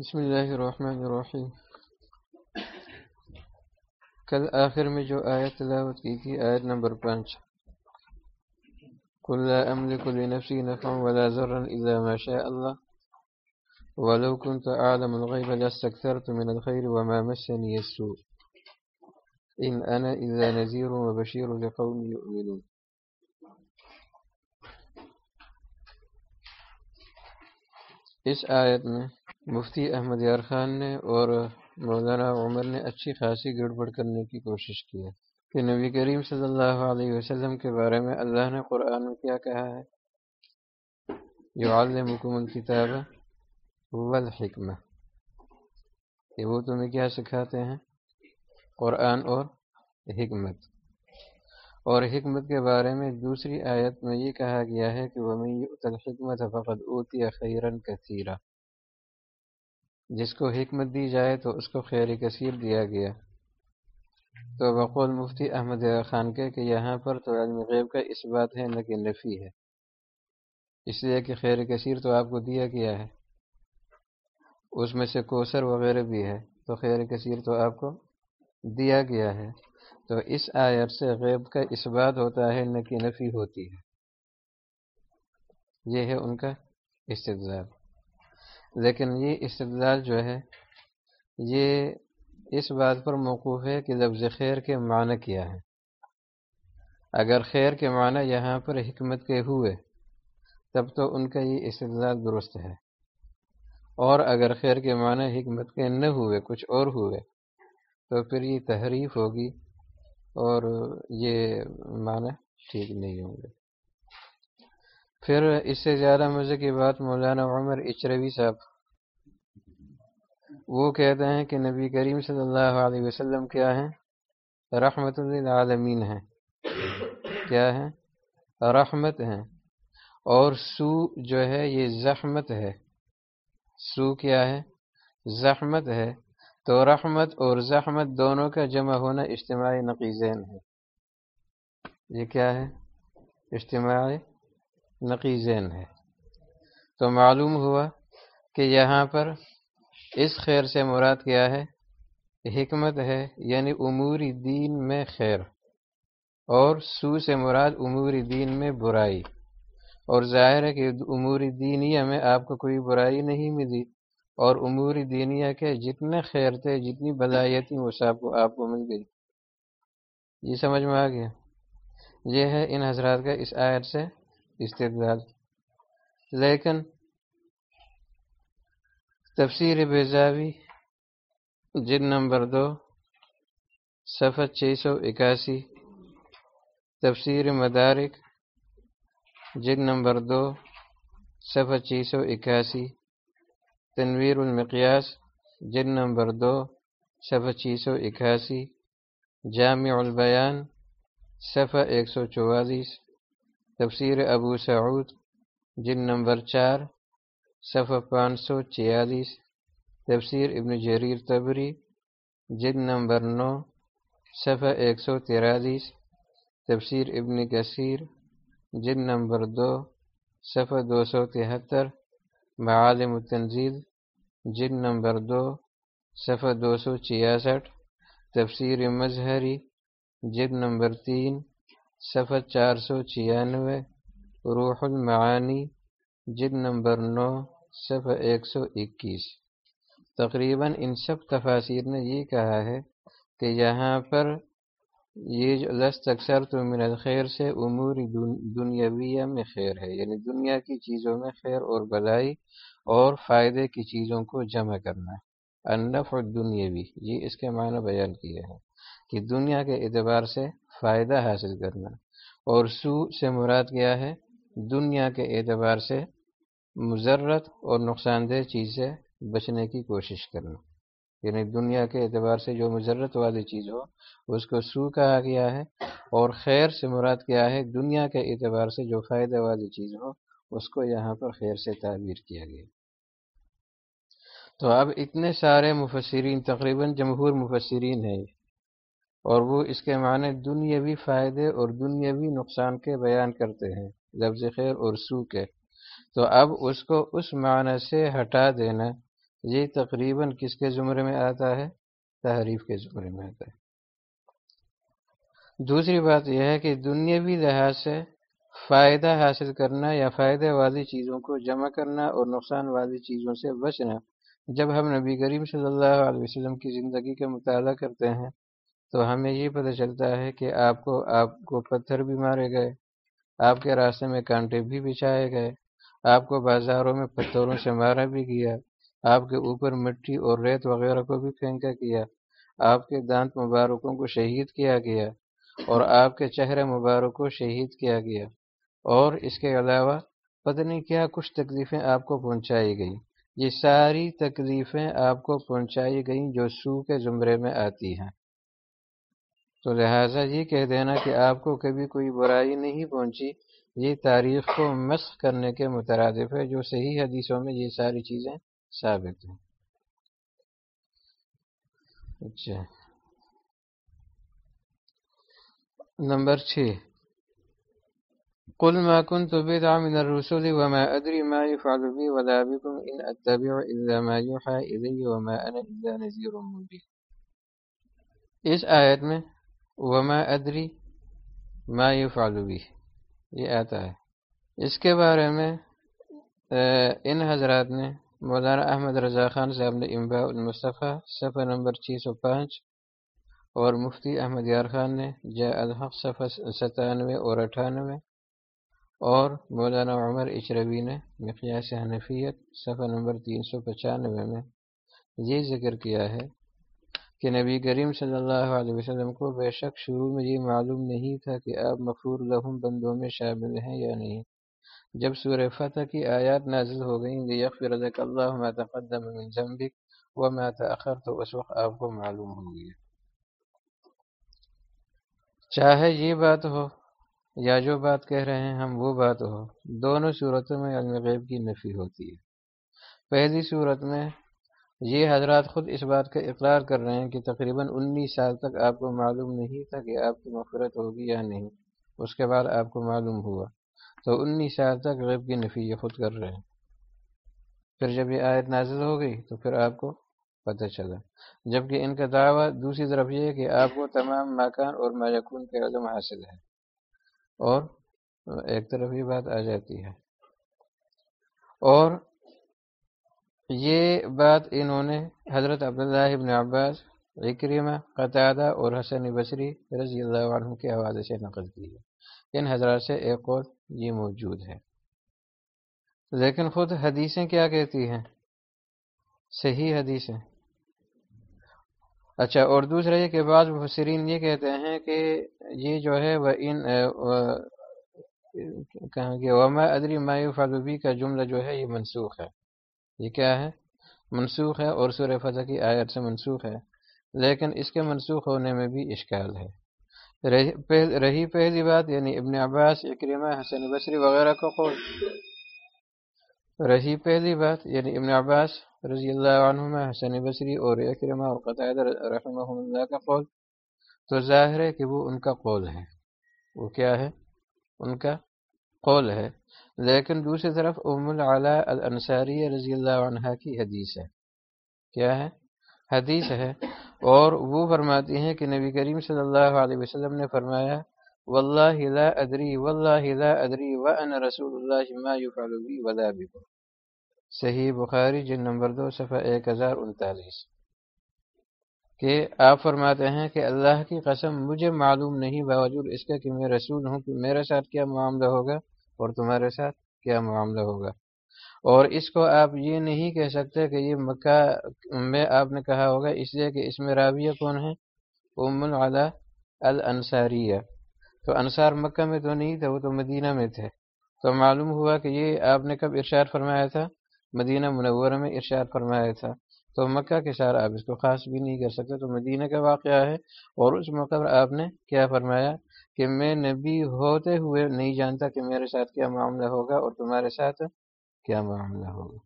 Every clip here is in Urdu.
بسم اللہ الرحمن الرحیم۔ کل آخر میں جو آیت تلاوت کی تھی، آیت نمبر پانچ۔ قل لا أملك لنفسي نفعا ولا ضرا إلا ما شاء الله۔ ولو كنت أعلم الغيب لاستكثرت من الخير وما مسني السوء۔ إن أنا إلا نذير وبشير لقوم يؤمنون۔ اس آیت میں مفتی احمد یار خان نے اور مولانا عمر نے اچھی خاصی گڑبڑ کرنے کی کوشش کی ہے کہ نبی کریم صلی اللہ علیہ وسلم کے بارے میں اللہ نے قرآن میں کیا کہا ہے؟ جو عالم کتاب والحکمہ۔ کہ وہ تمہیں کیا سکھاتے ہیں؟ قرآن اور حکمت۔ اور حکمت کے بارے میں دوسری آیت میں یہ کہا گیا ہے کہ وہ حکمت فقط اوتی خیرن کثیرہ جس کو حکمت دی جائے تو اس کو خیر کثیر دیا گیا۔ تو بقول مفتی احمد خان کے کہ یہاں پر تو علم غیب کا اس بات ہے نہ کہ نفی ہے۔ اس لیے کہ خیر کثیر تو آپ کو دیا گیا ہے۔ اس میں سے کوثر وغیرہ بھی ہے۔ تو خیر کثیر تو آپ کو دیا گیا ہے۔ تو اس آیت سے غیب کا اس بات ہوتا ہے نہ کہ نفی ہوتی ہے۔ یہ ہے ان کا استدلال۔ لیکن یہ استدلال جو ہے، یہ اس بات پر موقوف ہے کہ لفظ خیر کے معنی کیا ہے اگر خیر کے معنی یہاں پر حکمت کے ہوئے، تب تو ان کا یہ استدلال درست ہے۔ اور اگر خیر کے معنی حکمت کے نہ ہوئے، کچھ اور ہوئے، تو پھر یہ تحریف ہوگی اور یہ معنی ٹھیک نہیں ہوں گے۔ پھر اس سے زیادہ مزے کی بات مولانا عمر اچروی صاحب۔ وہ کہتے ہیں کہ نبی کریم صلی اللہ علیہ وسلم کیا ہیں؟ رحمت للعالمین ہیں۔ کیا ہے رحمت ہیں۔ اور سو جو ہے یہ زحمت ہے۔ سو کیا ہے؟ زحمت ہے۔ تو رحمت اور زحمت دونوں کا جمع ہونا اجتماعی نقیزین ہے یہ کیا ہے؟ اجتماعی نقیزین ہے تو معلوم ہوا کہ یہاں پر اس خیر سے مراد کیا ہے؟ حکمت ہے یعنی اموری دین میں خیر، اور سو سے مراد اموری دین میں برائی۔ اور ظاہر ہے کہ اموری دینیا میں آپ کو کوئی برائی نہیں ملی، اور اموری دینیا کے جتنے خیر تھے، جتنی بدائییں تھیں وہ سب کو آپ کو مل گئی۔ یہ سمجھ میں آ گیا۔ یہ ہے ان حضرات کا اس آیت سے استدلال لیکن تفسیر بیزاوی جن نمبر دو، صفحہ چھ سو اکاسی۔ تفسیر مدارک جن نمبر دو، صفحہ چھ سو اکاسی۔ تنویر المقیاس جن نمبر دو، صفحہ چھ سو اکاسی۔ جامع البیان، صفحہ ایک سو چوالیس۔ تفسیر ابو سعود جن نمبر چار، صفحہ پانچ سو چھیالیس، تفسیر ابن جریر تبری جد نمبر نو، صفحہ ایک سو تیرالیس، تفسیر ابن کثیر جد نمبر دو، صفحہ دو سو تہتر، معالم التنزیل جد نمبر دو، صفحہ دو سو چھیاسٹھ، تفسیر مظہری جد نمبر تین صفحہ چار سو چھیانوے، روح المعانی جد نمبر نو صفحہ ایک سو اکیس۔ تقریباً ان سب تفاصیر نے یہ کہا ہے کہ یہاں پر یہ جو لست اکثر تو من الخیر سے امور دنیاویہ میں خیر ہے یعنی دنیا کی چیزوں میں خیر اور بلائی اور فائدے کی چیزوں کو جمع کرنا انف اور دنیاوی یہ اس کے معنی بیان کیے ہیں کہ دنیا کے اعتبار سے فائدہ حاصل کرنا۔ اور سو سے مراد کیا ہے؟ دنیا کے اعتبار سے مذرت اور نقصان دہ چیز سے بچنے کی کوشش کرنا۔ یعنی دنیا کے اعتبار سے جو مذرت والی چیز ہو، اس کو سو کہا گیا ہے۔ اور خیر سے مراد کیا ہے؟ دنیا کے اعتبار سے جو فائدہ والی چیز ہو، اس کو یہاں پر خیر سے تعبیر کیا گیا۔ تو اب اتنے سارے مفسرین، تقریباً جمہور مفسرین ہیں۔ اور وہ اس کے معنی دنیاوی فائدے اور دنیاوی نقصان کے بیان کرتے ہیں، لفظ خیر اور سو کے۔ تو اب اس کو اس معنی سے ہٹا دینا، یہ تقریباً کس کے زمرے میں آتا ہے؟ تحریف کے زمرے میں آتا ہے۔ دوسری بات یہ ہے کہ دنیاوی لحاظ سے فائدہ حاصل کرنا یا فائدہ والی چیزوں کو جمع کرنا اور نقصان والی چیزوں سے بچنا، جب ہم نبی کریم صلی اللہ علیہ وسلم کی زندگی کا مطالعہ کرتے ہیں تو ہمیں یہ پتہ چلتا ہے کہ آپ کو آپ کو پتھر بھی مارے گئے، آپ کے راستے میں کانٹے بھی بچھائے گئے، آپ کو بازاروں میں پتھروں سے مارا بھی کیا آپ کے اوپر مٹی اور ریت وغیرہ کو بھی پھینکا کیا آپ کے دانت مبارکوں کو شہید کیا گیا اور آپ کے چہرے مبارک کو شہید کیا گیا۔ اور اس کے علاوہ پتہ نہیں کیا کچھ تکلیفیں آپ کو پہنچائی گئیں۔ یہ ساری تکلیفیں آپ کو پہنچائی گئیں جو سو کے زمرے میں آتی ہیں۔ تو لہٰذا یہ کہہ دینا کہ آپ کو کبھی کوئی برائی نہیں پہنچی، یہ تاریخ کو مسخ کرنے کے مترادف ہے، جو صحیح حدیثوں میں یہ ساری چیزیں ثابت ہیں۔ اچھا۔ نمبر چھ۔ قل ما كنت بدعا من الرسل وما أدري ما يفعل بي ولا بكم إن أتبع إلا ما يوحى إلي وما أنا إلا نذير مبين۔ اس آیت میں وما ادری ما يفعل بي یہ آتا ہے۔ اس کے بارے میں ان حضرات نے مولانا احمد رضا خان صاحب نے امبا المصطفیٰ، صفحہ نمبر چھ سو پانچ، اور مفتی احمد یار خان نے جا الحق صفحہ ستانوے اور اٹھانوے، اور مولانا عمر اچروی نے مقیاس حنفیت صفحہ نمبر تین سو پچانوے میں یہ ذکر کیا ہے۔ کہ نبی کریم صلی اللہ علیہ وسلم کو بے شک شروع میں یہ معلوم نہیں تھا کہ آپ مفور لہم بندوں میں شامل ہیں یا نہیں۔ جب سور فتح کی آیات نازل ہو گئیں لک اللہ ما تقدم من ذنبک وما تأخر تو اس وقت آپ کو معلوم ہو گیا۔ چاہے یہ بات ہو یا جو بات کہہ رہے ہیں، ہم وہ بات ہو، دونوں صورتوں میں علم غیب کی نفی ہوتی ہے۔ پہلی صورت میں یہ حضرات خود اس بات کا اقرار کر رہے ہیں کہ تقریباً انیس سال تک آپ کو معلوم نہیں تھا کہ آپ کی مفرت ہوگی یا نہیں۔ اس کے بعد آپ کو معلوم ہوا۔ تو انیس سال تک غیب کی نفی یہ خود کر رہے ہیں۔ پھر جب یہ آیت نازل ہو گئی تو پھر آپ کو پتہ چلا۔ جبکہ ان کا دعویٰ دوسری طرف یہ ہے کہ آپ کو تمام مکان اور میکون کے علم حاصل ہے۔ اور ایک طرف یہ بات آ جاتی ہے۔ اور یہ بات انہوں نے حضرت عبداللہ ابن عباس اکریمہ قطعہ اور حسن بصری رضی اللہ عنہ کے حوالے سے نقل کی ہے۔ ان حضرات سے ایک قول یہ موجود ہے۔ لیکن خود حدیثیں کیا کہتی ہیں؟ صحیح حدیثیں۔ اچھا اور دوسرا یہ کہ بعض مفسرین یہ کہتے ہیں کہ یہ جو ہے وہ ان کہاں کہ وما ادری مایو فالوبی کا جملہ جو ہے یہ منسوخ ہے۔ یہ کیا ہے؟ منسوخ ہے اور سور فتح کی آیت سے منسوخ ہے، لیکن اس کے منسوخ ہونے میں بھی اشکال ہے۔ رہی پہلی بات یعنی ابن عباس اکریمہ حسن بصری وغیرہ کو قول۔ رہی پہلی بات یعنی ابن عباس رضی اللہ عنہما، حسن بصری اور اکرمہ اور قطعید رحمہ اللہ کا قول۔ تو ظاہر ہے کہ وہ ان کا قول ہے۔ وہ کیا ہے؟ ان کا قول ہے۔ لیکن دوسری طرف ام العلیٰ الانصاری رضی اللہ عنہ کی حدیث ہے۔ کیا ہے؟ حدیث ہے۔ اور وہ فرماتی ہیں کہ نبی کریم صلی اللہ علیہ وسلم نے فرمایا، واللہ لا ادری، واللہ لا ادری، وانا رسول اللہ ما يفعل بي ولا بكم صحیح بخاری جن نمبر دو، صفحہ ایک ہزار انتالیس۔ کہ آپ فرماتے ہیں کہ اللہ کی قسم مجھے معلوم نہیں، باوجود اس کا کہ میں رسول ہوں، کہ میرے ساتھ کیا معاملہ ہوگا۔ اور تمہارے ساتھ کیا معاملہ ہوگا؟ اور اس کو آپ یہ نہیں کہہ سکتے کہ یہ مکہ میں آپ نے کہا ہوگا، اس لیے کہ اس میں راویہ کون ہے؟ ام العلا الانصاریہ۔ تو انصار مکہ میں تو نہیں تھا وہ تو مدینہ میں تھے۔ تو معلوم ہوا کہ یہ آپ نے کب ارشاد فرمایا تھا؟ مدینہ منورہ میں ارشاد فرمایا تھا۔ تو مکہ کے ساتھ آپ اس کو خاص بھی نہیں کر سکتے، تو مدینہ کا واقعہ ہے۔ اور اس موقع پر آپ نے کیا فرمایا کہ میں نبی ہوتے ہوئے نہیں جانتا کہ میرے ساتھ کیا معاملہ ہوگا اور تمہارے ساتھ کیا معاملہ ہوگا۔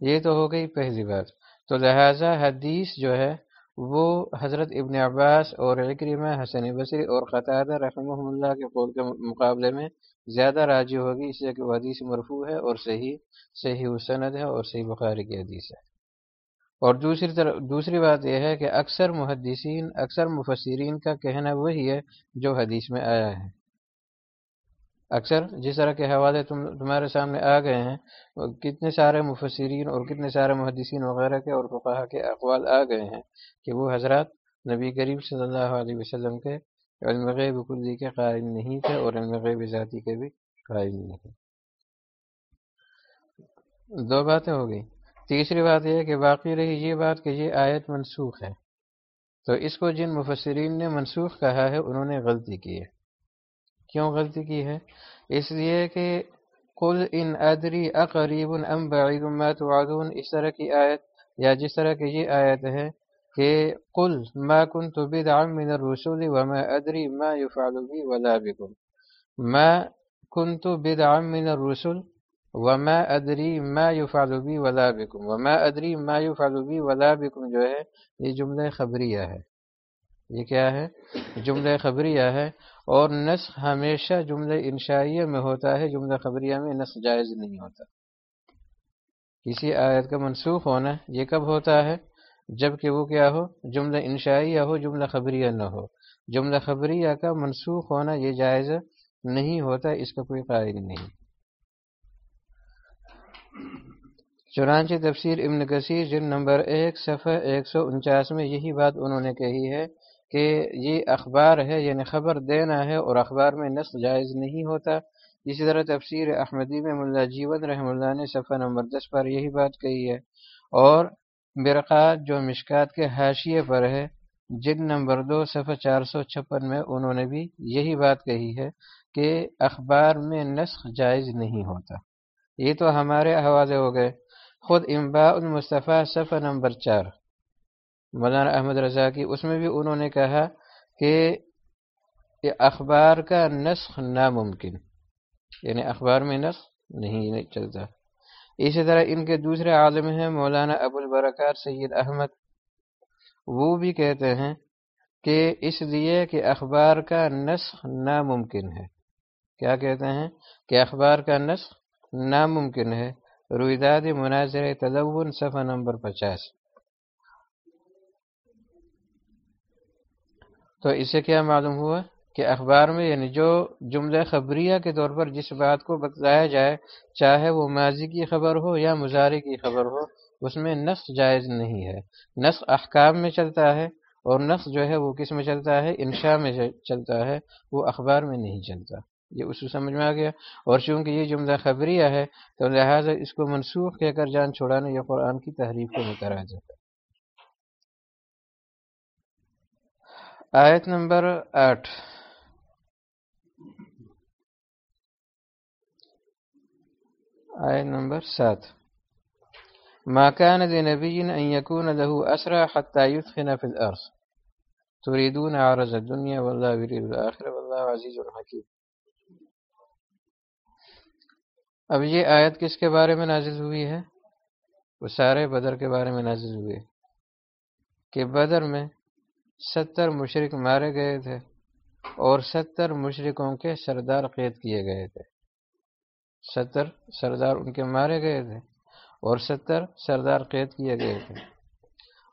یہ تو ہو گئی پہلی بات۔ تو لہٰذا حدیث جو ہے، وہ حضرت ابن عباس اور اکریمہ حسن بصری اور قطع رحمہ اللہ کے قول کے مقابلے میں زیادہ راضی ہوگی، اس لیے کہ وہ حدیث مرفوع ہے اور صحیح صحیح سند ہے اور صحیح بخاری کی حدیث ہے۔ اور دوسری طرف دوسری بات یہ ہے کہ اکثر محدثین اکثر مفسرین کا کہنا وہی ہے جو حدیث میں آیا ہے۔ اکثر جس طرح کے حوالے تم تمہارے سامنے آ گئے ہیں، کتنے سارے مفسرین اور کتنے سارے محدثین وغیرہ کے اور فقہ کے اقوال آ گئے ہیں کہ وہ حضرات نبی کریم صلی اللہ علیہ وسلم کے علم غیب کلی کے قائم نہیں تھے اور علم غیب ذاتی کے بھی قائم نہیں تھے۔ دو باتیں ہو گئی تیسری بات یہ کہ باقی رہی یہ بات کہ یہ آیت منسوخ ہے۔ تو اس کو جن مفسرین نے منسوخ کہا ہے، انہوں نے غلطی کی ہے۔ کیوں غلطی کی ہے؟ اس لیے کہ کل ان ادری اقریب ام بعید ما توعدون، اس طرح کی آیت یا جس طرح کی یہ آیت ہے کہ قل ما كنت بدعا من الرسول وما ادری ما يفعل بي ولا بكم ما كنت بدعا من الرسول وما ادری ما يفعل ولا بكم۔ وما ادری ما يفعل ولا بكم جو ہے، یہ جملہ خبریہ ہے۔ یہ کیا ہے؟ جملہ خبریہ ہے۔ اور نسخ ہمیشہ جملہ انشائیہ میں ہوتا ہے، جملہ خبریہ میں نسخ جائز نہیں ہوتا۔ کسی آیت کا منسوخ ہونا یہ کب ہوتا ہے؟ جبکہ وہ کیا ہو؟ جملہ انشائیہ ہو، جملہ خبریہ نہ ہو۔ جملہ خبریہ کا منسوخ ہونا یہ جائز نہیں ہوتا، اس کا کوئی قائل نہیں۔ چنانچہ تفسیر ابن کثیر جن نمبر ایک، صفحہ ایک سو انچاس میں یہی بات انہوں نے کہی ہے کہ یہ اخبار ہے یعنی خبر دینا ہے اور اخبار میں نسل جائز نہیں ہوتا۔ اسی طرح تفسیر احمدی میں ملا جیون رحم اللہ نے صفحہ نمبر دس پر یہی بات کہی ہے۔ اور برقات جو مشکات کے حاشیے پر ہے جن نمبر دو، صفحہ چار سو چھپن میں انہوں نے بھی یہی بات کہی ہے کہ اخبار میں نسخ جائز نہیں ہوتا۔ یہ تو ہمارے حوالے ہو گئے۔ خود امبا المصطفیٰ صفحہ نمبر چار۔ مولانا احمد رضا کی، اس میں بھی انہوں نے کہا کہ اخبار کا نسخ ناممکن یعنی اخبار میں نسخ نہیں چلتا۔ اسی طرح ان کے دوسرے عالم ہیں مولانا ابو البرکات سید احمد۔ وہ بھی کہتے ہیں کہ اس لیے کہ اخبار کا نسخ ناممکن ہے۔ کیا کہتے ہیں؟ کہ اخبار کا نسخ ناممکن ہے۔ رویداد مناظر تدون صفحہ نمبر پچاس. تو اس سے کیا معلوم ہوا کہ اخبار میں یعنی جو جملہ خبریہ کے طور پر جس بات کو بتلایا جائے، چاہے وہ ماضی کی خبر ہو یا مظاہرے کی خبر ہو، اس میں نقص جائز نہیں ہے۔ نقص احکام میں چلتا ہے اور نقص جو ہے وہ کس میں چلتا ہے؟ انشاء میں چلتا ہے، وہ اخبار میں نہیں چلتا۔ یہ اس سمجھ میں آ گیا۔ اور چونکہ یہ جملہ خبریہ ہے، تو لہٰذا اس کو منسوخ کہہ کر جان چھوڑانا یہ قرآن کی تحریف کو متراج ہے۔ آیت نمبر آٹھ۔ آیت نمبر سات۔ ما كان لنبي أن يكون له أسرى حتى يثخن في الأرض تريدون عرض الدنيا والله يريد الآخرة والله عزيز حكيم اب یہ آیت کس کے بارے میں نازل ہوئی ہے؟ وہ سارے بدر کے بارے میں نازل ہوئے۔ کہ بدر میں ستر مشرق مارے گئے تھے اور ستر مشرقوں کے سردار قید کیے گئے تھے۔ ستر سردار ان کے مارے گئے تھے اور ستر سردار قید کیے گئے تھے۔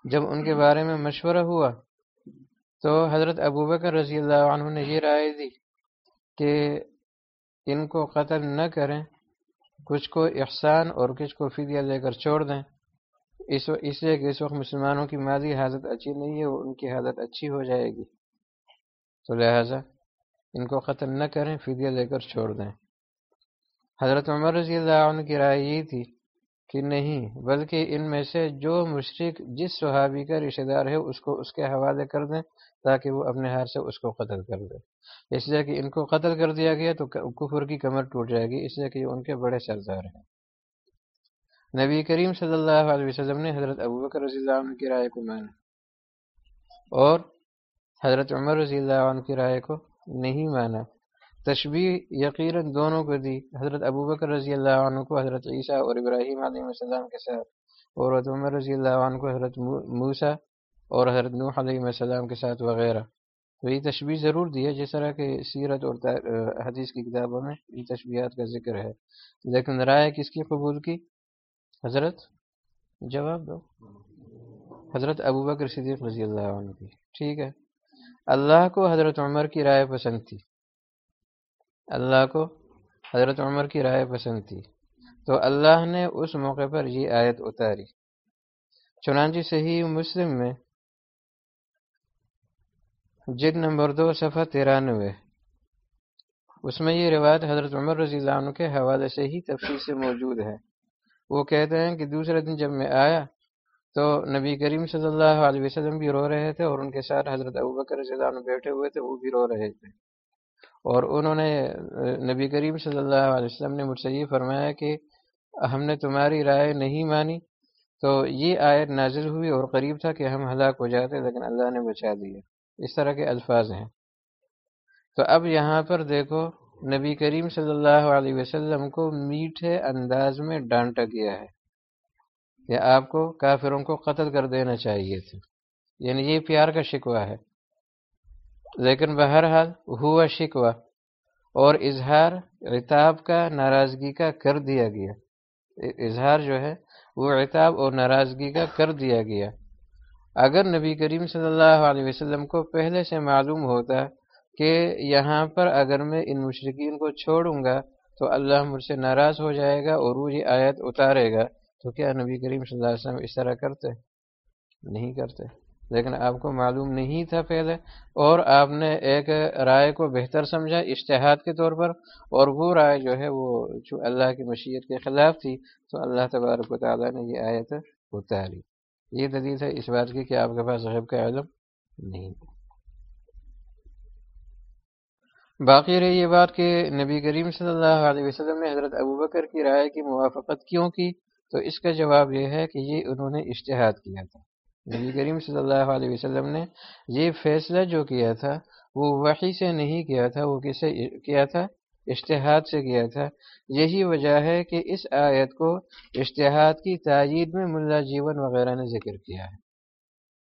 جب ان کے بارے میں مشورہ ہوا تو حضرت ابوبکر رضی اللہ عنہ نے یہ رائے دی کہ ان کو قتل نہ کریں کچھ کو احسان اور کچھ کو فدیہ لے کر چھوڑ دیں۔ اس اس لیے کہ اس وقت مسلمانوں کی ماضی حالت اچھی نہیں ہے ان کی حالت اچھی ہو جائے گی۔ تو لہٰذا ان کو قتل نہ کریں، فدیہ لے کر چھوڑ دیں۔ حضرت عمر رضی اللہ عنہ کی رائے یہ تھی کہ نہیں، بلکہ ان میں سے جو مشرق جس صحابی کا رشتہ دار ہے، اس کو اس کے حوالے کر دیں تاکہ وہ اپنے ہاتھ سے اس کو قتل کر دے۔ اس لیے کہ ان کو قتل کر دیا گیا تو کفر کی کمر ٹوٹ جائے گی، اس لیے کہ ان کے بڑے سردار ہیں۔ نبی کریم صلی اللہ علیہ وسلم نے حضرت ابو بکر رضی اللہ عنہ کی رائے کو مانا۔ اور حضرت عمر رضی اللہ عنہ کی رائے کو نہیں مانا۔ تشبیح یقیناً دونوں کو دی۔ حضرت ابو بکر رضی اللہ عنہ کو حضرت عیسیٰ اور ابراہیم علیہ السلام کے ساتھ، اور حضرت عمر رضی اللہ عنہ کو حضرت موسیٰ اور حضرت نوح علیہ السلام کے ساتھ وغیرہ۔ تو یہ تشبیح ضرور دی ہے، جس طرح کہ سیرت اور حدیث کی کتابوں میں یہ تشبیہات کا ذکر ہے۔ لیکن رائے کس کی قبول کی؟ حضرت؟ جواب دو۔ حضرت ابو بکر صدیق رضی اللہ عنہ کی۔ ٹھیک ہے۔ اللہ کو حضرت عمر کی رائے پسند تھی۔ اللہ کو حضرت عمر کی رائے پسند تھی۔ تو اللہ نے اس موقع پر یہ آیت اتاری۔ چنانچہ صحیح مسلم میں جد نمبر دو، صفحہ ترانوے۔ اس میں یہ روایت حضرت عمر رضی اللہ عنہ کے حوالے سے ہی تفصیل سے موجود ہے۔ وہ کہتے ہیں کہ دوسرے دن جب میں آیا تو نبی کریم صلی اللہ علیہ وسلم بھی رو رہے تھے اور ان کے ساتھ حضرت ابو بکر رضی اللہ عنہ بیٹھے ہوئے تھے، وہ بھی رو رہے تھے۔ اور انہوں نے، نبی کریم صلی اللہ علیہ وسلم نے مجھ سے یہ فرمایا کہ ہم نے تمہاری رائے نہیں مانی، تو یہ آیت نازل ہوئی اور قریب تھا کہ ہم ہلاک ہو جاتے، لیکن اللہ نے بچا دیا۔ اس طرح کے الفاظ ہیں۔ تو اب یہاں پر دیکھو، نبی کریم صلی اللہ علیہ وسلم کو میٹھے انداز میں ڈانٹا گیا ہے کہ آپ کو کافروں کو قتل کر دینا چاہیے تھے یعنی یہ پیار کا شکوہ ہے۔ لیکن بہرحال ہوا شکوہ اور اظہار عتاب کا ناراضگی کا کر دیا گیا۔ اظہار جو ہے وہ عتاب اور ناراضگی کا کر دیا گیا۔ اگر نبی کریم صلی اللہ علیہ وسلم کو پہلے سے معلوم ہوتا کہ یہاں پر اگر میں ان مشرقین کو چھوڑوں گا تو اللہ مجھ سے ناراض ہو جائے گا اور وہ یہ آیت اتارے گا، تو کیا نبی کریم صلی اللہ علیہ وسلم اس طرح کرتے؟ نہیں کرتے۔ لیکن آپ کو معلوم نہیں تھا پہلے اور آپ نے ایک رائے کو بہتر سمجھا اشتہاد کے طور پر، اور وہ رائے جو ہے وہ جو اللہ کی مشیت کے خلاف تھی، تو اللہ تبارک و تعالیٰ نے یہ آیت اتاری یہ دلیل ہے اس بات کی کہ آپ کے پاس غیب کا علم نہیں۔ باقی رہی یہ بات کہ نبی کریم صلی اللہ علیہ وسلم نے حضرت ابو بکر کی رائے کی موافقت کیوں کی؟ تو اس کا جواب یہ ہے کہ یہ انہوں نے اشتہاد کیا تھا۔ نبی کریم صلی اللہ علیہ وسلم نے یہ فیصلہ جو کیا تھا، وہ وحی سے نہیں کیا تھا، وہ کسے کیا تھا؟ اشتہاد سے کیا تھا۔ یہی وجہ ہے کہ اس آیت کو اشتہاد کی تائید میں ملا جیون وغیرہ نے ذکر کیا ہے۔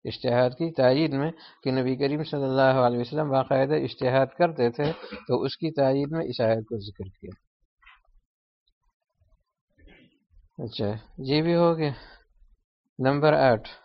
اشتہاد کی تائید میں کہ نبی کریم صلی اللہ علیہ وسلم باقاعدہ اشتہاد کرتے تھے، تو اس کی تائید میں اس آیت کو ذکر کیا۔ اچھا یہ بھی ہو گیا۔ نمبر آٹھ۔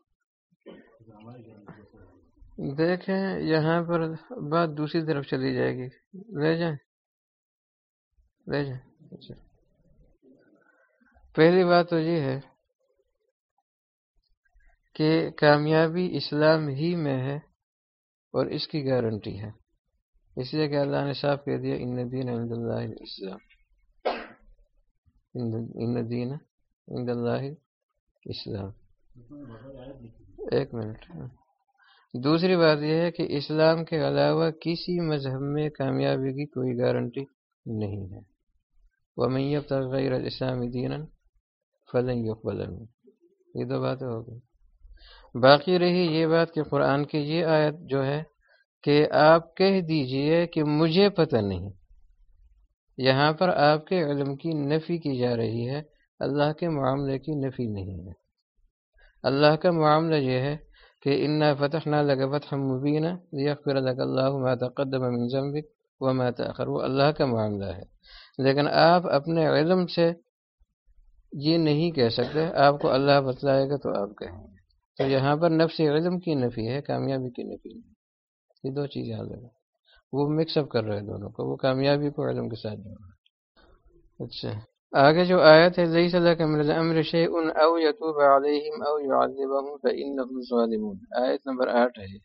دیکھیں، یہاں پر بات دوسری طرف چلی جائے گی۔ لے جائیں۔ لے جائیں۔ اچھا۔ پہلی بات تو یہ ہے کہ کامیابی اسلام ہی میں ہے اور اس کی گارنٹی ہے۔ اس لیے کہ اللہ نے صاف کہہ دیا، ان دین عند اللہ اسلام ان دین عند اللہ اسلام ایک منٹ۔ دوسری بات یہ ہے کہ اسلام کے علاوہ کسی مذہب میں کامیابی کی کوئی گارنٹی نہیں ہے۔ وہ میب غیر اسلامی دین فلن یقبلن یہ دو باتیں ہو گئی باقی رہی یہ بات کہ قرآن کی یہ آیت جو ہے کہ آپ کہہ دیجیے کہ مجھے پتہ نہیں۔ یہاں پر آپ کے علم کی نفی کی جا رہی ہے۔ اللہ کے معاملے کی نفی نہیں ہے۔ اللہ کا معاملہ یہ ہے کہ انا فتح نہ لگا فتح مبینہ لیغفر لك اللہ ما تقدم من ذنبك وما تأخر وہ اللہ کا معاملہ ہے۔ لیکن آپ اپنے علم سے یہ نہیں کہہ سکتے، آپ کو اللہ بتلائے گا تو آپ کہیں۔ گے تو یہاں پر نفس علم کی نفی ہے، کامیابی کی نفی نہیں یہ دو چیزیں یاد رکھیں وہ مکس اپ کر رہے ہیں دونوں کو، وہ کامیابی کو علم کے ساتھ جوڑ رہے اچھا۔ آگے جو آیت ہے لیس لک من الامر شیء او یتوب علیہم او يعذبهم فانهم ظالمون آیت نمبر 8 ہے۔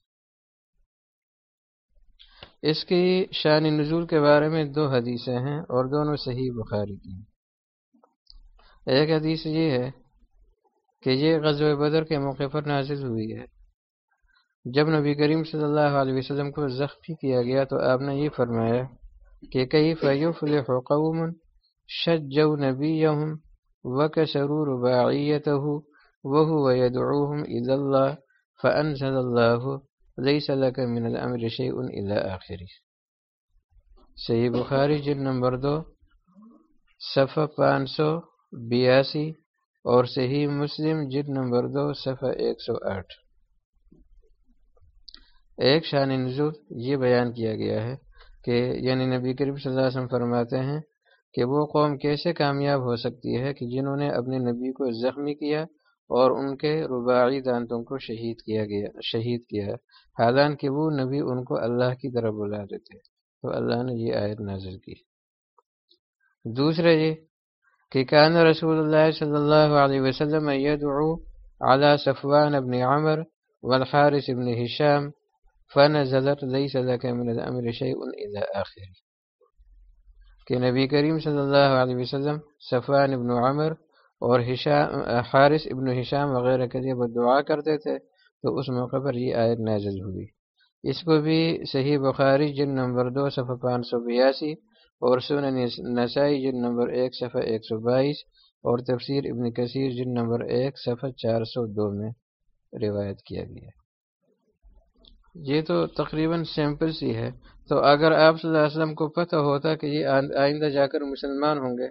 اس کی شان نزول کے بارے میں دو حدیثیں ہیں اور دونوں صحیح بخاری کی ایک حدیث یہ ہے کہ یہ غزوہ بدر کے موقع پر نازل ہوئی ہے۔ جب نبی کریم صلی اللہ علیہ وسلم کو زخمی کیا گیا تو آپ نے یہ فرمایا کہ کئی فیوفلح قوم شجوا نبيهم وكسروا رباعيته وهو يدعوهم إلى الله فأنزل الله ليس لك من الأمر شيء إلى آخره. صحیح بخاری جن نمبر دو، صفحہ پانچ سو بیاسی اور صحیح مسلم جد نمبر دو، صفحہ ایک سو آٹھ۔ ایک شان نزول یہ بیان کیا گیا ہے کہ یعنی نبی کریم صلی اللہ علیہ وسلم فرماتے ہیں کہ وہ قوم کیسے کامیاب ہو سکتی ہے کہ جنہوں نے اپنے نبی کو زخمی کیا اور ان کے رباعی دانتوں کو شہید کیا گیا، شہید کیا۔ حالانکہ وہ نبی ان کو اللہ کی طرف بلا دیتے۔ تو اللہ نے یہ آیت نازل کی۔ دوسرے یہ کہ کان رسول اللہ صلی اللہ علیہ وسلم یدعو علی صفوان ابن عمر والحارس ابن حشام فنزلت ليس لك من الامر شيء الى اخر کہ نبی کریم صلی اللہ علیہ وسلم، صفوان ابن عمر اور حارث ابن حشام وغیرہ کے لیے دعا کرتے تھے، تو اس موقع پر یہ آیت نازل ہوئی۔ اس کو بھی صحیح بخاری جن نمبر دو، صفحہ پانچ سو بیاسی اور سن نسائی جن نمبر ایک، صفحہ ایک سو بائیس اور تفسیر ابن کثیر جن نمبر ایک، صفحہ چار سو دو میں روایت کیا گیا۔ یہ تو تقریباً سیمپل سی ہے۔ تو اگر آپ صلی اللہ علیہ وسلم کو پتہ ہوتا کہ یہ آئندہ جا کر مسلمان ہوں گے،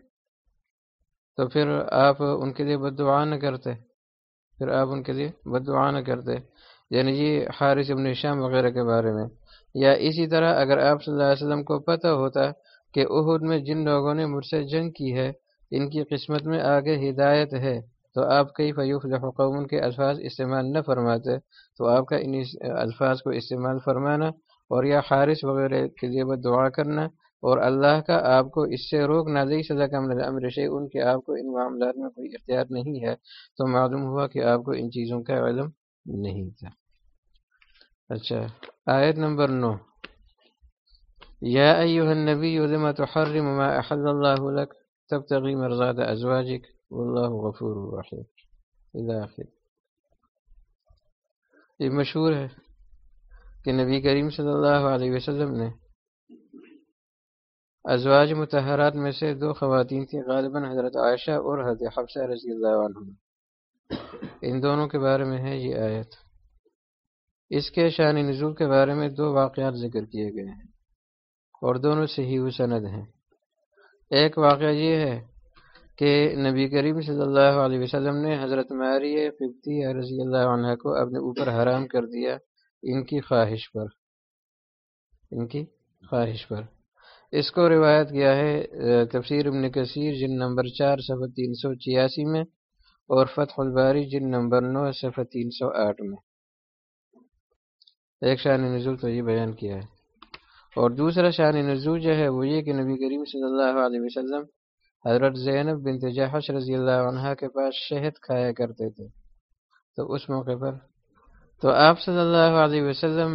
تو پھر آپ ان کے لیے بد دعا نہ کرتے۔ پھر آپ ان کے لیے بد دعا نہ کرتے۔ یعنی یہ حارث ابن شام وغیرہ کے بارے میں۔ یا اسی طرح اگر آپ صلی اللہ علیہ وسلم کو پتہ ہوتا کہ عہد میں جن لوگوں نے مجھ سے جنگ کی ہے، ان کی قسمت میں آگے ہدایت ہے۔ تو آپ کئی فیوف قوم کے الفاظ استعمال نہ فرماتے، تو آپ کا ان الفاظ کو استعمال فرمانا اور یا خارش وغیرہ کے لیے دعا کرنا اور اللہ کا آپ کو اس سے روک نہ دئی صدا کا امر شی ان کے آپ کو ان معاملات میں کوئی اختیار نہیں ہے۔ تو معلوم ہوا کہ آپ کو ان چیزوں کا علم نہیں تھا۔ اچھا آیت نمبر نو۔ یا ایوہ النبی لما تحرم ما احل اللہ لک تبتغی مرضات ازواجک؟ واللہ غفور رحیم. الى آخر. یہ مشہور ہے کہ نبی کریم صلی اللہ علیہ وسلم نے ازواج متحرات میں سے دو خواتین تھیں، غالباً حضرت عائشہ اور حضرت حفصہ رضی اللہ عنہ. ان دونوں کے بارے میں ہے یہ آیت. اس کے شان نزول کے بارے میں دو واقعات ذکر کیے گئے ہیں اور دونوں صحیح و سند ہیں۔ ایک واقعہ یہ ہے کہ نبی کریم صلی اللہ علیہ وسلم نے حضرت ماری ففتی رضی اللہ عنہ کو اپنے اوپر حرام کر دیا ان کی خواہش پر۔ ان کی خواہش پر۔ اس کو روایت کیا ہے، تفسیر ابن کثیر جن نمبر چار صفحہ تین سو چھیاسی میں اور فتح الباری جن نمبر نو صفحہ تین سو آٹھ میں۔ ایک شان نزول تو یہ بیان کیا ہے۔ اور دوسرا شان نزول جو ہے وہ یہ کہ نبی کریم صلی اللہ علیہ وسلم حضرت زینب بنت جحش رضی اللہ عنہ کے پاس شہد کھایا کرتے تھے۔ تو اس موقع پر تو آپ صلی اللہ علیہ وسلم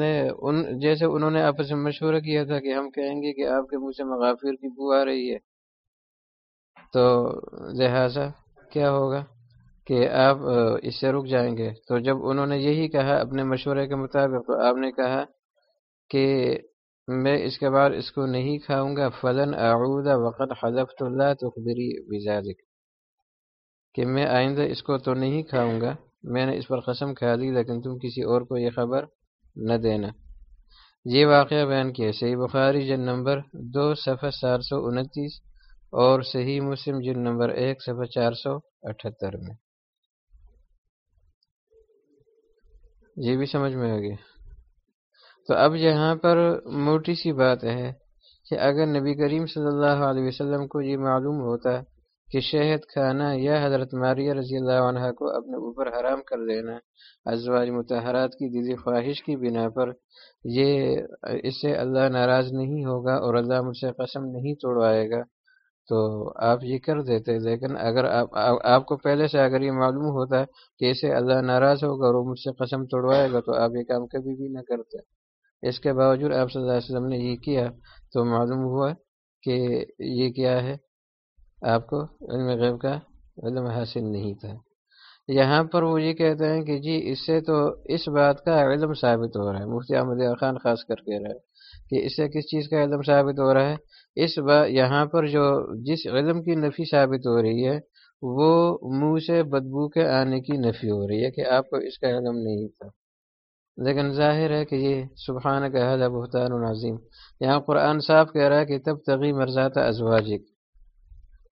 نے ان، جیسے انہوں نے آپس میں مشورہ کیا تھا کہ ہم کہیں گے کہ آپ کے منہ سے مغافر کی بو آ رہی ہے۔ تو لہٰذا کیا ہوگا کہ آپ اس سے رک جائیں گے۔ تو جب انہوں نے یہی کہا اپنے مشورے کے مطابق، تو آپ نے کہا کہ میں اس کے بعد اس کو نہیں کھاؤں گا۔ فلن اعود وقت حلفت اللہ تو خبری کہ میں آئندہ اس کو تو نہیں کھاؤں گا۔ میں نے اس پر قسم کھا دی لیکن تم کسی اور کو یہ خبر نہ دینا۔ یہ واقعہ بیان کیا۔ صحیح بخاری جن نمبر دو، صفحہ چار سو انتیس اور صحیح مسلم جن نمبر ایک، صفحہ چار سو اٹھہتر میں۔ یہ بھی سمجھ میں آ گیا۔ تو اب یہاں پر موٹی سی بات ہے کہ اگر نبی کریم صلی اللہ علیہ وسلم کو یہ معلوم ہوتا کہ شہد کھانا یا حضرت ماریہ رضی اللہ عنہ کو اپنے اوپر حرام کر لینا ازواج متحرات کی دلی خواہش کی بنا پر، یہ اس سے اللہ ناراض نہیں ہوگا اور اللہ مجھ سے قسم نہیں توڑوائے گا۔ تو آپ یہ کر دیتے، لیکن اگر آپ آپ کو پہلے سے اگر یہ معلوم ہوتا کہ اسے اللہ ناراض ہوگا اور وہ مجھ سے قسم توڑوائے گا، تو آپ یہ کام کبھی بھی نہ کرتے۔ اس کے باوجود آپ صلی اللہ علیہ وسلم نے یہ کیا تو معلوم ہوا کہ یہ کیا ہے؟ آپ کو علم غیب کا علم حاصل نہیں تھا۔ یہاں پر وہ یہ کہتے ہیں کہ جی اس سے تو اس بات کا علم ثابت ہو رہا ہے۔ مفتی احمد خان خاص کر کہہ رہا ہے کہ اس سے کس چیز کا علم ثابت ہو رہا ہے؟ اس یہاں پر جو جس علم کی نفی ثابت ہو رہی ہے، وہ منہ سے بدبو کے آنے کی نفی ہو رہی ہے کہ آپ کو اس کا علم نہیں تھا۔ لیکن ظاہر ہے کہ یہ سبحان کا حل بہتان العظیم یہاں قرآن صاحب کہہ رہا ہے کہ تب تغی مرزات ازواجک۔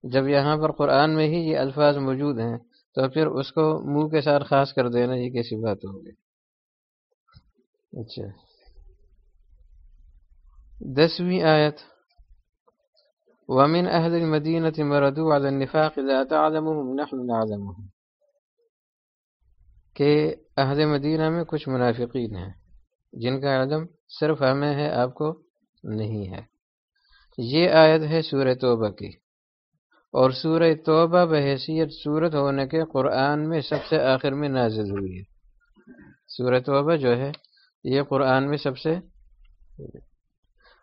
جب یہاں پر قرآن میں ہی یہ الفاظ موجود ہیں، تو پھر اس کو منہ کے ساتھ خاص کر دینا یہ کیسی بات ہوگی اچھا۔ دسویں آیت۔ ومن اہل المدینة مردو على النفاق لا تعلمهم، نحن نعلمهم۔ کہ اہل مدینہ میں کچھ منافقین ہیں، جن کا علم صرف ہمیں ہے، آپ کو نہیں ہے۔ یہ آیت ہے سورہ توبہ کی۔ اور سورہ توبہ بحیثیت صورت ہونے کے قرآن میں سب سے آخر میں نازل ہوئی ہے۔ سورہ توبہ جو ہے، یہ قرآن میں سب سے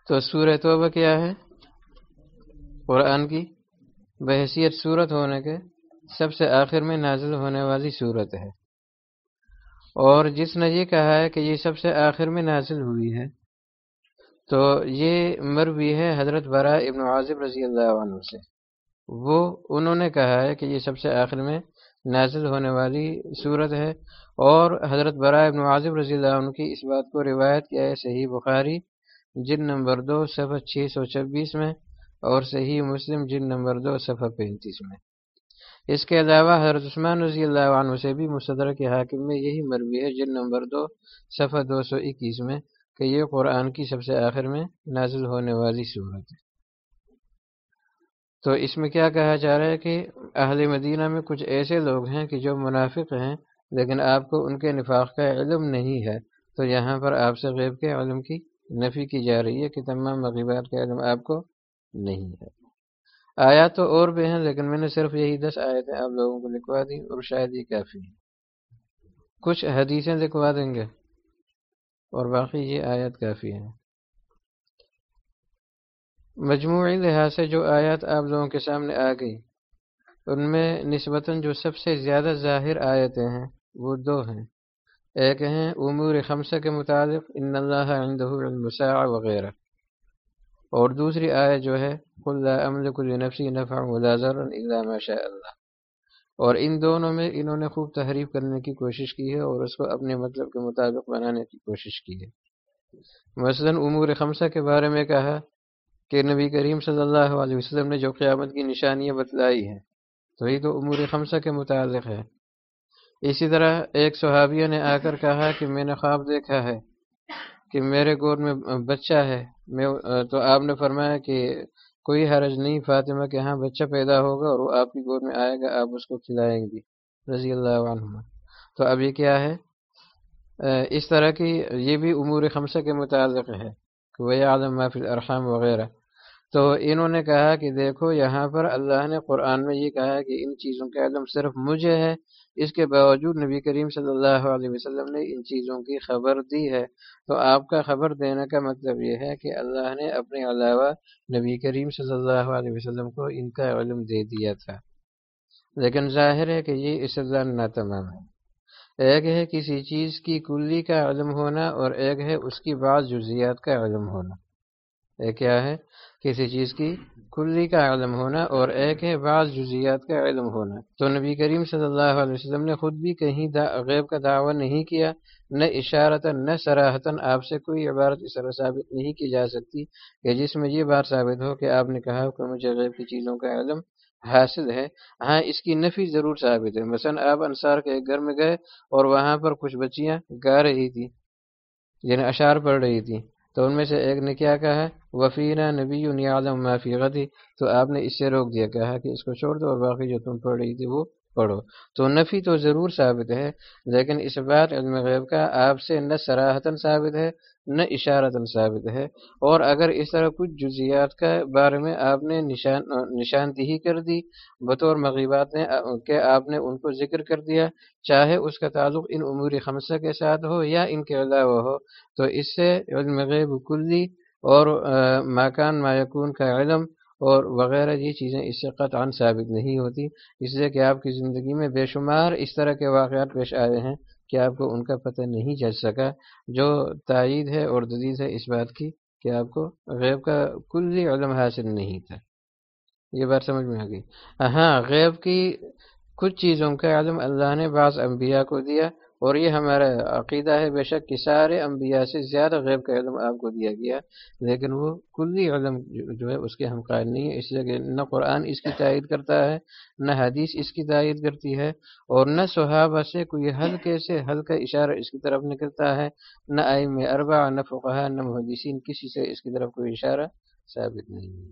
تو سورہ توبہ کیا ہے؟ قرآن کی بحیثیت صورت ہونے کے سب سے آخر میں نازل ہونے والی صورت ہے۔ اور جس نے یہ کہا ہے کہ یہ سب سے آخر میں نازل ہوئی ہے، تو یہ مروی ہے حضرت برا ابن عاظب رضی اللہ عنہ سے۔ وہ، انہوں نے کہا ہے کہ یہ سب سے آخر میں نازل ہونے والی صورت ہے، اور حضرت برائے ابن عاظب رضی اللہ عنہ کی اس بات کو روایت کیا ہے، صحیح بخاری جن نمبر دو، صفحہ چھ سو چھبیس میں، اور صحیح مسلم جن نمبر دو، صفحہ پینتیس میں۔ اس کے علاوہ حضرت عثمان رضی اللہ عنہ سے بھی مصدر کے حاکم میں یہی مروی ہے جن نمبر دو، صفحہ دو سو اکیس میں کہ یہ قرآن کی سب سے آخر میں نازل ہونے والی صورت ہے۔ تو اس میں کیا کہا جا رہا ہے کہ اہل مدینہ میں کچھ ایسے لوگ ہیں کہ جو منافق ہیں، لیکن آپ کو ان کے نفاق کا علم نہیں ہے۔ تو یہاں پر آپ سے غیب کے علم کی نفی کی جا رہی ہے کہ تمام مغیبات کا علم آپ کو نہیں ہے۔ آیا تو اور بھی ہیں، لیکن میں نے صرف یہی دس آئے تھے آپ لوگوں کو لکھوا دی اور شاید یہ کافی ہے کچھ حدیثیں لکھوا دیں گے اور باقی یہ آیت کافی ہے مجموعی لحاظ سے جو آیات آپ لوگوں کے سامنے آ گئی، ان میں نسبتاً جو سب سے زیادہ ظاہر آیتیں ہیں، وہ دو ہیں۔ ایک ہیں، امور خمسہ کے مطابق ان اللہ المساع وغیرہ۔ اور دوسری آیت جو ہے عمل کل نفسی نفع ما شاء اللہ اور ان دونوں میں انہوں نے خوب تحریف کرنے کی کوشش کی ہے اور اس کو اپنے مطلب کے مطابق بنانے کی کوشش کی ہے۔ مثلا امور خمسہ کے بارے میں کہا کہ نبی کریم صلی اللہ علیہ وسلم نے جو قیامت کی نشانیاں بتلائی ہیں، تو یہ تو امور خمسہ کے متعلق ہے۔ اسی طرح ایک صحابیہ نے آ کر کہا کہ میں نے خواب دیکھا ہے۔ کہ میرے گور میں بچہ ہے، میں، تو آپ نے فرمایا کہ کوئی حرج نہیں فاطمہ کے ہاں بچہ پیدا ہوگا اور وہ آپ کی گور میں آئے گا، آپ اس کو کھلائیں گی۔ رضی اللہ عنہ۔ تو اب یہ کیا ہے؟ اس طرح کی یہ بھی امور خمسہ کے متعلق ہے کہ وہ عالم محفل ارحام وغیرہ۔ تو انہوں نے کہا کہ دیکھو، یہاں پر اللہ نے قرآن میں یہ کہا کہ ان چیزوں کا علم صرف مجھے ہے اس کے باوجود نبی کریم صلی اللہ علیہ وسلم نے ان چیزوں کی خبر دی ہے۔ تو آپ کا خبر دینے کا مطلب یہ ہے کہ اللہ نے اپنے علاوہ نبی کریم صلی اللہ علیہ وسلم کو ان کا علم دے دیا تھا۔ لیکن ظاہر ہے کہ یہ استدلال ناتمام ہے۔ ایک ہے کسی چیز کی کلی کا علم ہونا اور ایک ہے اس کی بعض جزیات کا علم ہونا۔ ایک کیا ہے؟ کسی چیز کی کلی کا علم ہونا اور ایک ہے بعض جزیات کا علم ہونا۔ تو نبی کریم صلی اللہ علیہ وسلم نے خود بھی کہیں غیب کا دعویٰ نہیں کیا، نہ اشارت نہ سراہتاً آپ سے کوئی عبارت اس طرح ثابت نہیں کی جا سکتی کہ جس میں یہ بات ثابت ہو کہ آپ نے کہا کہ مجھے غیب کی چیزوں کا علم حاصل ہے۔ ہاں اس کی نفی ضرور ثابت ہے۔ مثلا آپ انصار کے ایک گھر میں گئے اور وہاں پر کچھ بچیاں گا رہی تھی یعنی اشعار پڑھ رہی تھی تو ان میں سے ایک نے کیا کہا؟ وفینا نبی عالم معافی غدی تو آپ نے اس سے روک دیا، کہا کہ اس کو چھوڑ دو اور باقی جو تم پڑھ رہی تھی وہ پڑھو۔ تو نفی تو ضرور ثابت ہے، لیکن اس بات علم غیب کا آپ سے نہ سراہتاً ثابت ہے نہ اشارتاً ثابت ہے۔ اور اگر اس طرح کچھ جزیات کا بارے میں آپ نے نشان نشاندہی کر دی، بطور مغیبات نے، کہ آپ نے ان کو ذکر کر دیا، چاہے اس کا تعلق ان امور خمسہ کے ساتھ ہو یا ان کے علاوہ ہو، تو اس سے علم غیب کلی اور مکان مایکون کا علم اور وغیرہ یہ چیزیں اس سے قطعا ثابت نہیں ہوتی۔ اس لیے کہ آپ کی زندگی میں بے شمار اس طرح کے واقعات پیش آئے ہیں۔ کہ آپ کو ان کا پتہ نہیں چل سکا؟ جو تائید ہے اور جدید ہے اس بات کی کہ آپ کو غیب کا کلی علم حاصل نہیں تھا۔ یہ بات سمجھ میں آ گئی۔ ہاں غیب کی کچھ چیزوں کا علم اللہ نے بعض انبیاء کو دیا اور یہ ہمارا عقیدہ ہے، بے شک کہ سارے انبیاء سے زیادہ غیب کا علم آپ کو دیا گیا، لیکن وہ کلی علم جو ہے، اس کے ہم قائل نہیں ہے اس لیے کہ نہ قرآن اس کی تائید کرتا ہے، نہ حدیث اس کی تائید کرتی ہے، اور نہ صحابہ سے کوئی ہلکے سے ہلکا اشارہ اس کی طرف نکلتا ہے، نہ آئم اربا نہ فقہ نہ محدثین، کسی سے اس کی طرف کوئی اشارہ ثابت نہیں ہے۔